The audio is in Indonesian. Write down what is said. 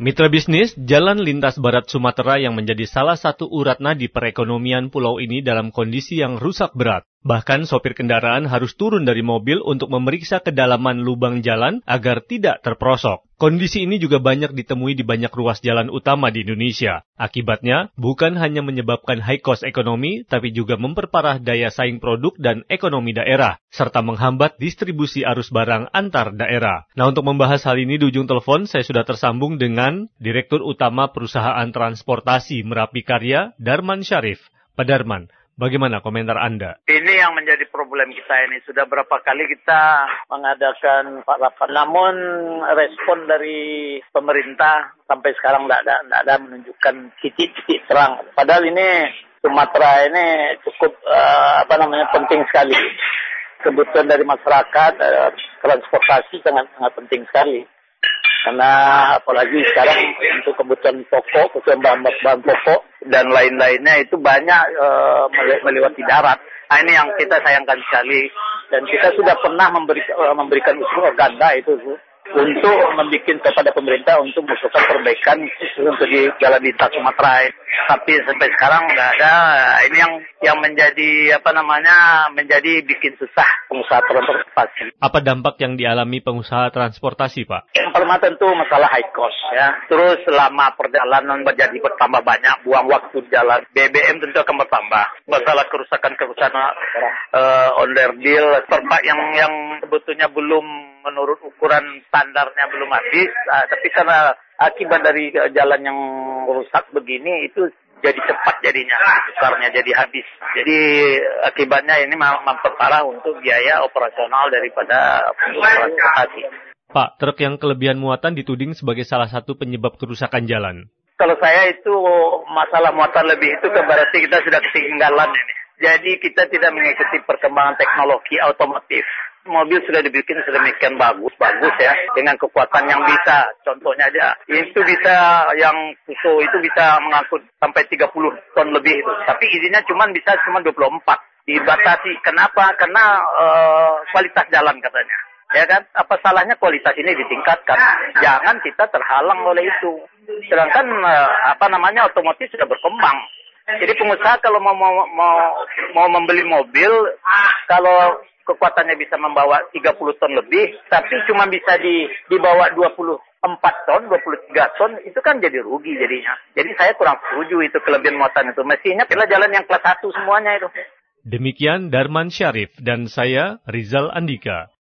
Mitra bisnis, Jalan Lintas Barat Sumatera yang menjadi salah satu urat nadi perekonomian pulau ini dalam kondisi yang rusak berat. Bahkan sopir kendaraan harus turun dari mobil untuk memeriksa kedalaman lubang jalan agar tidak terperosok. Kondisi ini juga banyak ditemui di banyak ruas jalan utama di Indonesia. Akibatnya, bukan hanya menyebabkan high cost ekonomi, tapi juga memperparah daya saing produk dan ekonomi daerah, serta menghambat distribusi arus barang antar daerah. Nah, untuk membahas hal ini di ujung telepon, saya sudah tersambung dengan Direktur Utama Perusahaan Transportasi Merapi Karya, Darman Syarif. Pak Darman, Bagaimana komentar Anda? Ini yang menjadi problem kita ini. Sudah berapa kali kita mengadakan rapat. Namun respon dari pemerintah sampai sekarang tidak ada, ada menunjukkan titik-titik terang. Padahal ini Sumatera ini cukup uh, apa namanya penting sekali. Kebutuhan dari masyarakat, uh, transportasi sangat sangat penting sekali. Karena apalagi sekarang untuk kebutuhan pokok, kebutuhan bahan, pokok dan lain-lainnya itu banyak uh, melewati darat. Nah ini yang kita sayangkan sekali dan kita sudah pernah memberi, uh, memberikan usul ganda itu untuk membuat kepada pemerintah untuk mengusulkan perbaikan untuk di jalan lintas Sumatera. Tapi sampai sekarang nggak ada. Ini yang yang menjadi apa namanya menjadi bikin susah pengusaha transportasi. Apa dampak yang dialami pengusaha transportasi, Pak? Yang pertama tentu masalah high cost ya. Terus selama perjalanan menjadi bertambah banyak, buang waktu jalan. BBM tentu akan bertambah. Masalah kerusakan-kerusakan uh, onder deal, yang yang sebetulnya belum menurut ukuran standarnya belum habis, uh, tapi karena akibat dari jalan yang rusak begini itu jadi cepat jadinya, besarnya jadi habis. Jadi akibatnya ini memperparah untuk biaya operasional daripada transportasi. Pak, truk yang kelebihan muatan dituding sebagai salah satu penyebab kerusakan jalan. Kalau saya itu masalah muatan lebih itu kan berarti kita sudah ketinggalan ini. Jadi kita tidak mengikuti perkembangan teknologi otomotif mobil sudah dibikin sedemikian bagus, bagus ya, dengan kekuatan yang bisa. Contohnya aja, itu bisa yang Fuso itu bisa mengangkut sampai 30 ton lebih itu. Tapi izinnya cuma bisa cuma 24. Dibatasi. Kenapa? Karena uh, kualitas jalan katanya. Ya kan? Apa salahnya kualitas ini ditingkatkan? Jangan kita terhalang oleh itu. Sedangkan uh, apa namanya otomotif sudah berkembang. Jadi pengusaha kalau mau mau mau, mau membeli mobil, kalau kekuatannya bisa membawa 30 ton lebih, tapi cuma bisa di dibawa 24 ton, 23 ton, itu kan jadi rugi jadinya. Jadi saya kurang setuju itu kelebihan muatan itu. Mestinya pilih jalan yang kelas 1 semuanya itu. Demikian Darman Syarif dan saya Rizal Andika.